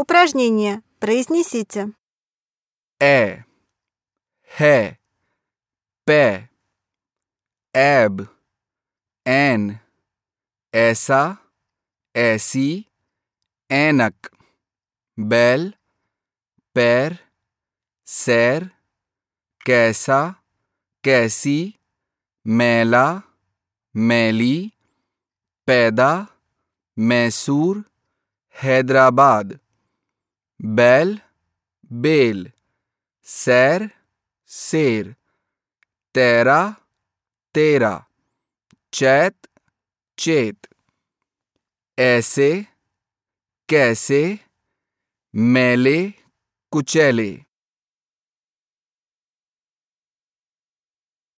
Упражнение. Произнесите. Е, है, पे, एब, एन, ऐसा, ऐसी, ऐनक, बैल, पैर, सैर, कैसा, कैसी, मेला, मैली, पैदा, मैसूर, हैदराबाद बैल बेल सैर शेर तेरा तेरा चैत चेत। ऐसे कैसे मेले कुचैले।